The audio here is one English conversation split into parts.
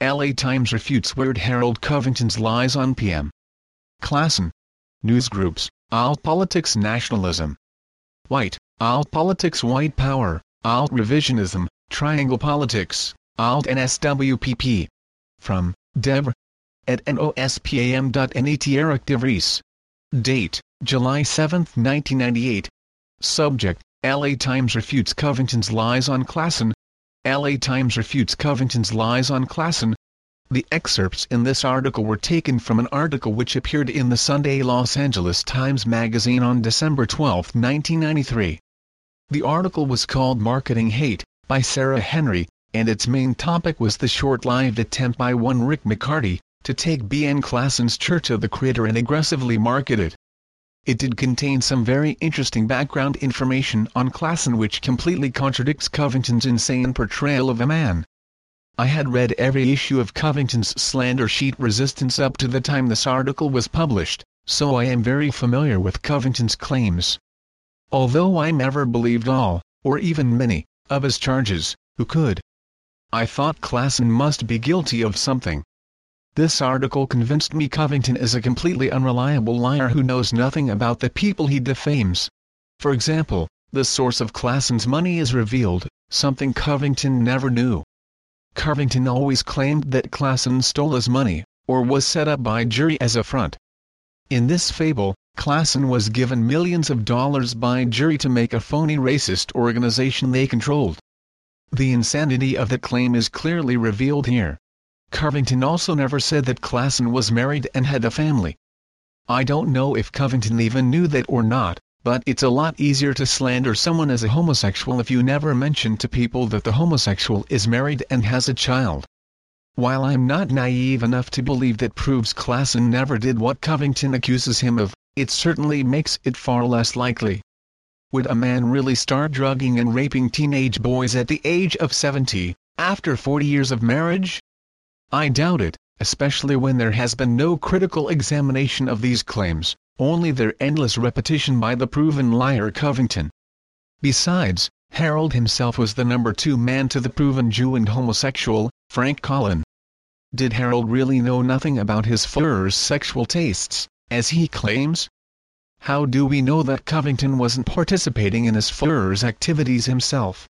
LA Times refutes Weird Harold Covington's lies on PM. Klassen. News groups, Alt Politics Nationalism. White, Alt Politics White Power, Alt Revisionism, Triangle Politics, Alt NSWPP. From, Dev. At nospam.net Eric DeVries. Date, July 7, 1998. Subject, LA Times refutes Covington's lies on Klassen. LA Times refutes Covington's lies on Klassen. The excerpts in this article were taken from an article which appeared in the Sunday Los Angeles Times magazine on December 12, 1993. The article was called Marketing Hate, by Sarah Henry, and its main topic was the short-lived attempt by one Rick McCarty, to take B.N. Klassen's Church of the Creator and aggressively market it. It did contain some very interesting background information on Klassen which completely contradicts Covington's insane portrayal of a man. I had read every issue of Covington's slander sheet resistance up to the time this article was published, so I am very familiar with Covington's claims. Although I never believed all, or even many, of his charges, who could? I thought Klassen must be guilty of something. This article convinced me Covington is a completely unreliable liar who knows nothing about the people he defames. For example, the source of Klassen's money is revealed, something Covington never knew. Covington always claimed that Klassen stole his money, or was set up by Jewry as a front. In this fable, Klassen was given millions of dollars by Jewry to make a phony racist organization they controlled. The insanity of that claim is clearly revealed here. Covington also never said that Klassen was married and had a family. I don't know if Covington even knew that or not, but it's a lot easier to slander someone as a homosexual if you never mention to people that the homosexual is married and has a child. While I'm not naive enough to believe that proves Klassen never did what Covington accuses him of, it certainly makes it far less likely. Would a man really start drugging and raping teenage boys at the age of 70, after 40 years of marriage? I doubt it, especially when there has been no critical examination of these claims, only their endless repetition by the proven liar Covington. Besides, Harold himself was the number two man to the proven Jew and homosexual, Frank Collin. Did Harold really know nothing about his Fuhrer's sexual tastes, as he claims? How do we know that Covington wasn't participating in his Fuhrer's activities himself?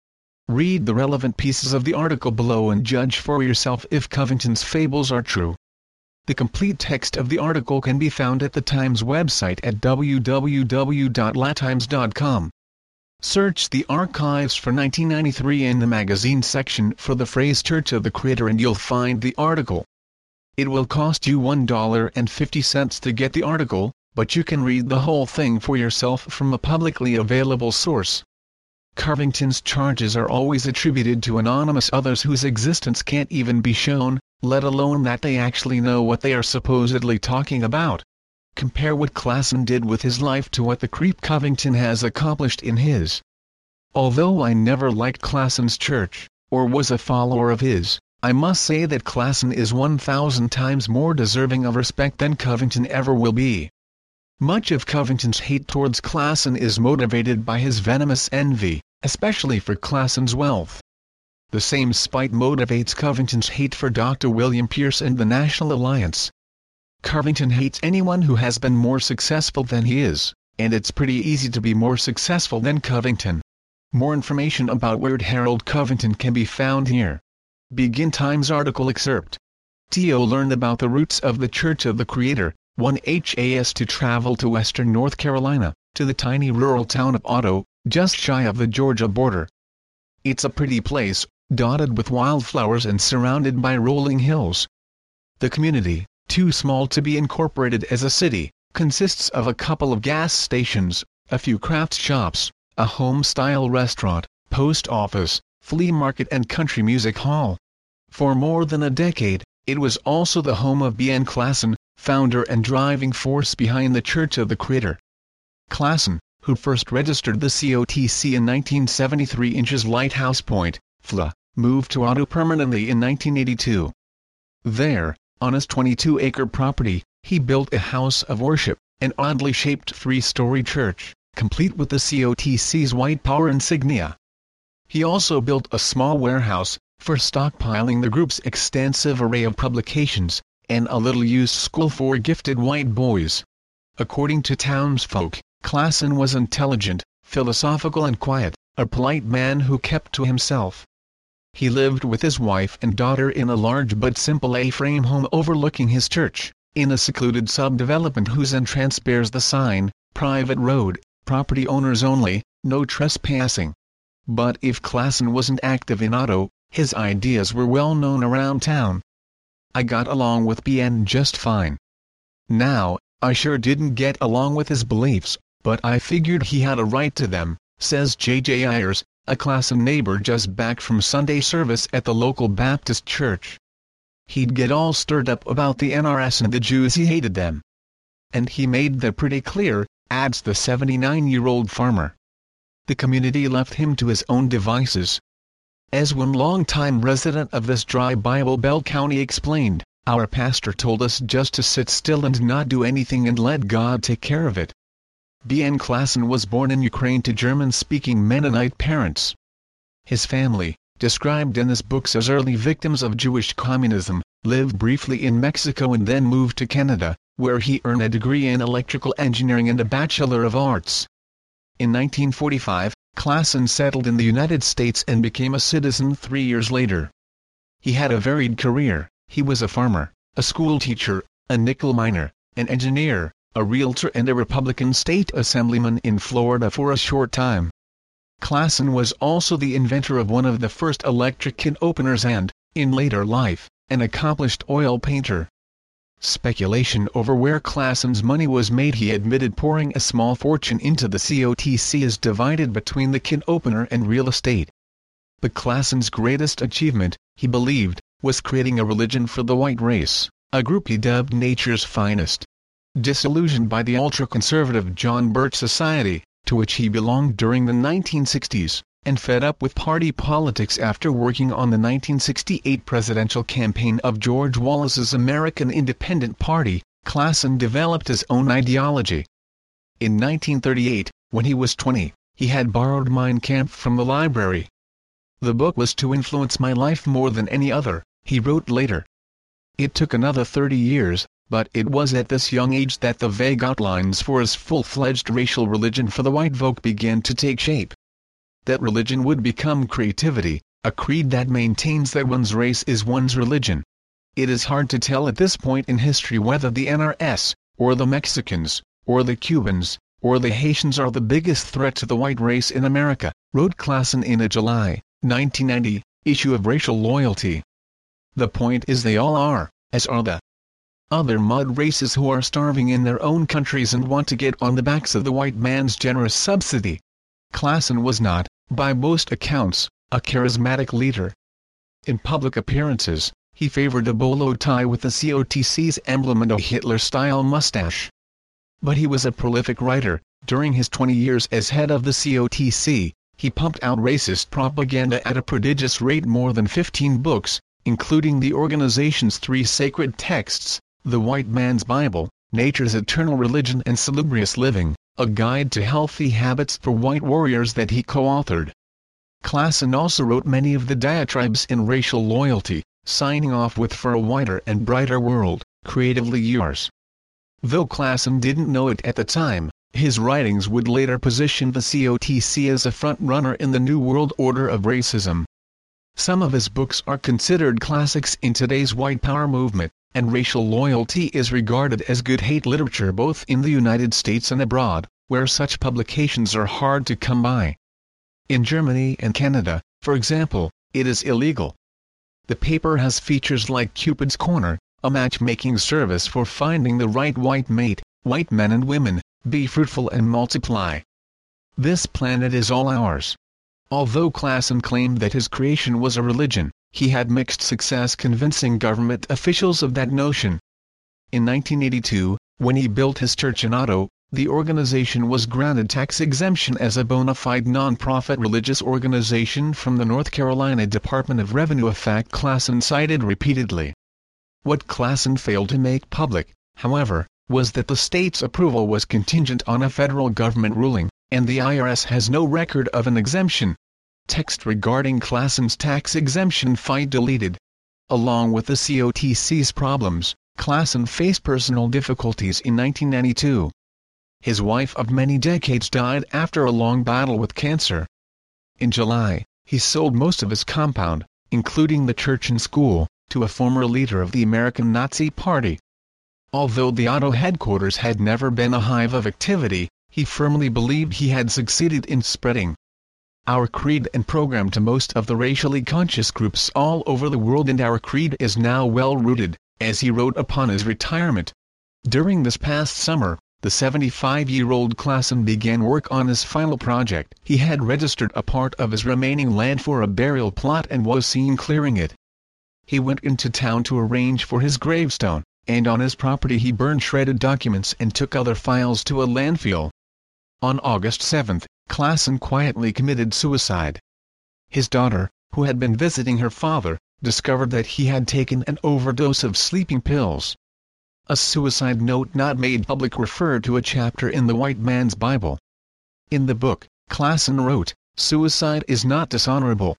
Read the relevant pieces of the article below and judge for yourself if Covington's fables are true. The complete text of the article can be found at the Times website at www.latimes.com. Search the archives for 1993 in the magazine section for the phrase Church of the Creator and you'll find the article. It will cost you $1.50 to get the article, but you can read the whole thing for yourself from a publicly available source. Covington's charges are always attributed to anonymous others whose existence can't even be shown, let alone that they actually know what they are supposedly talking about. Compare what Klassen did with his life to what the creep Covington has accomplished in his. Although I never liked Klassen's church, or was a follower of his, I must say that Klassen is 1,000 times more deserving of respect than Covington ever will be. Much of Covington's hate towards Klassen is motivated by his venomous envy, especially for Klassen's wealth. The same spite motivates Covington's hate for Dr. William Pierce and the National Alliance. Covington hates anyone who has been more successful than he is, and it's pretty easy to be more successful than Covington. More information about Weird Harold Covington can be found here. Begin Times article excerpt. T.O. learned about the roots of the Church of the Creator, one HAS to travel to western North Carolina, to the tiny rural town of Otto, just shy of the Georgia border. It's a pretty place, dotted with wildflowers and surrounded by rolling hills. The community, too small to be incorporated as a city, consists of a couple of gas stations, a few craft shops, a home-style restaurant, post office, flea market and country music hall. For more than a decade, it was also the home of B.N. Klassen, founder and driving force behind the Church of the Creator. Klassen, who first registered the COTC in 1973 inches Lighthouse Point, FLA, moved to Otto permanently in 1982. There, on his 22-acre property, he built a house of worship, an oddly shaped three-story church, complete with the COTC's white power insignia. He also built a small warehouse, for stockpiling the group's extensive array of publications, and a little-used school for gifted white boys. According to townsfolk, Klassen was intelligent, philosophical and quiet, a polite man who kept to himself. He lived with his wife and daughter in a large but simple A-frame home overlooking his church, in a secluded subdevelopment whose entrance bears the sign, Private Road, Property Owners Only, No Trespassing. But if Klassen wasn't active in Otto, his ideas were well known around town. I got along with BN just fine. Now, I sure didn't get along with his beliefs, but I figured he had a right to them, says J.J. Ayers, a Klassen neighbor just back from Sunday service at the local Baptist church. He'd get all stirred up about the NRS and the Jews he hated them. And he made that pretty clear, adds the 79-year-old farmer. The community left him to his own devices. As one longtime resident of this dry Bible Belt county explained, our pastor told us just to sit still and not do anything and let God take care of it. B.N. Klassen was born in Ukraine to German-speaking Mennonite parents. His family, described in his books as early victims of Jewish communism, lived briefly in Mexico and then moved to Canada, where he earned a degree in electrical engineering and a Bachelor of Arts. In 1945, Klassen settled in the United States and became a citizen three years later. He had a varied career, he was a farmer, a schoolteacher, a nickel miner, an engineer, a realtor and a Republican state assemblyman in Florida for a short time. Klassen was also the inventor of one of the first electric can openers and, in later life, an accomplished oil painter. Speculation over where Klassen's money was made he admitted pouring a small fortune into the COTC is divided between the can opener and real estate. But Klassen's greatest achievement, he believed, was creating a religion for the white race, a group he dubbed nature's finest. Disillusioned by the ultra-conservative John Birch Society, to which he belonged during the 1960s, and fed up with party politics after working on the 1968 presidential campaign of George Wallace's American Independent Party, Klassen developed his own ideology. In 1938, when he was 20, he had borrowed Mein Kampf from the library. The book was to influence my life more than any other, he wrote later. It took another 30 years, but it was at this young age that the vague outlines for his full-fledged racial religion for the white folk began to take shape. That religion would become creativity, a creed that maintains that one's race is one's religion. It is hard to tell at this point in history whether the NRS, or the Mexicans, or the Cubans, or the Haitians are the biggest threat to the white race in America, wrote Klassen in a July, 1990, issue of Racial Loyalty. The point is they all are, as are the other mud races who are starving in their own countries and want to get on the backs of the white man's generous subsidy. Klassen was not, by most accounts, a charismatic leader. In public appearances, he favored a bolo tie with the COTC's emblem and a Hitler-style mustache. But he was a prolific writer, during his 20 years as head of the COTC, he pumped out racist propaganda at a prodigious rate more than 15 books, including the organization's three sacred texts, The White Man's Bible, Nature's Eternal Religion and Salubrious Living, a guide to healthy habits for white warriors that he co-authored. Klassen also wrote many of the diatribes in racial loyalty, signing off with For a Whiter and Brighter World, creatively yours. Though Klassen didn't know it at the time, his writings would later position the COTC as a front-runner in the New World Order of racism. Some of his books are considered classics in today's white power movement, and racial loyalty is regarded as good hate literature both in the United States and abroad, where such publications are hard to come by. In Germany and Canada, for example, it is illegal. The paper has features like Cupid's Corner, a matchmaking service for finding the right white mate, white men and women, be fruitful and multiply. This planet is all ours. Although Klassen claimed that his creation was a religion, he had mixed success convincing government officials of that notion. In 1982, when he built his church in Otto, the organization was granted tax exemption as a bona fide non-profit religious organization from the North Carolina Department of Revenue a fact Klassen cited repeatedly. What Klassen failed to make public, however, was that the state's approval was contingent on a federal government ruling, and the IRS has no record of an exemption. Text regarding Klassen's tax exemption fight deleted. Along with the COTC's problems, Klassen faced personal difficulties in 1992. His wife of many decades died after a long battle with cancer. In July, he sold most of his compound, including the church and school, to a former leader of the American Nazi Party. Although the Otto headquarters had never been a hive of activity, he firmly believed he had succeeded in spreading our creed and program to most of the racially conscious groups all over the world and our creed is now well rooted, as he wrote upon his retirement. During this past summer, the 75-year-old Klassen began work on his final project. He had registered a part of his remaining land for a burial plot and was seen clearing it. He went into town to arrange for his gravestone, and on his property he burned shredded documents and took other files to a landfill. On August 7, Klassen quietly committed suicide. His daughter, who had been visiting her father, discovered that he had taken an overdose of sleeping pills. A suicide note not made public referred to a chapter in the white man's Bible. In the book, Klassen wrote, Suicide is not dishonorable.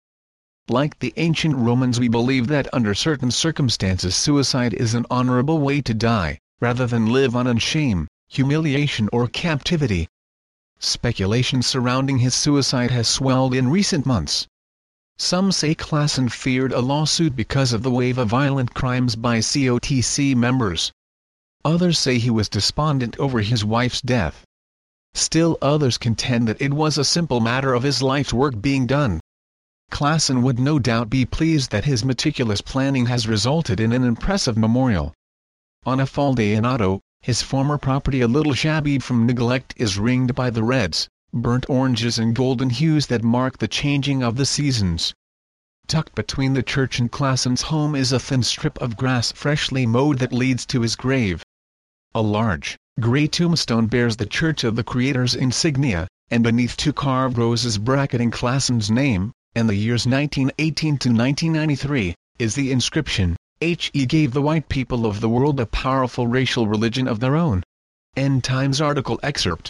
Like the ancient Romans we believe that under certain circumstances suicide is an honorable way to die, rather than live on in shame, humiliation or captivity. Speculation surrounding his suicide has swelled in recent months. Some say Klassen feared a lawsuit because of the wave of violent crimes by COTC members. Others say he was despondent over his wife's death. Still others contend that it was a simple matter of his life's work being done. Klassen would no doubt be pleased that his meticulous planning has resulted in an impressive memorial. On a fall day in Otto, his former property a little shabby from neglect is ringed by the reds, burnt oranges and golden hues that mark the changing of the seasons. Tucked between the church and Klassen's home is a thin strip of grass freshly mowed that leads to his grave. A large, gray tombstone bears the Church of the Creator's insignia, and beneath two carved roses bracketing Klassen's name, and the years 1918 to 1993, is the inscription, He gave the white people of the world a powerful racial religion of their own. End Times article excerpt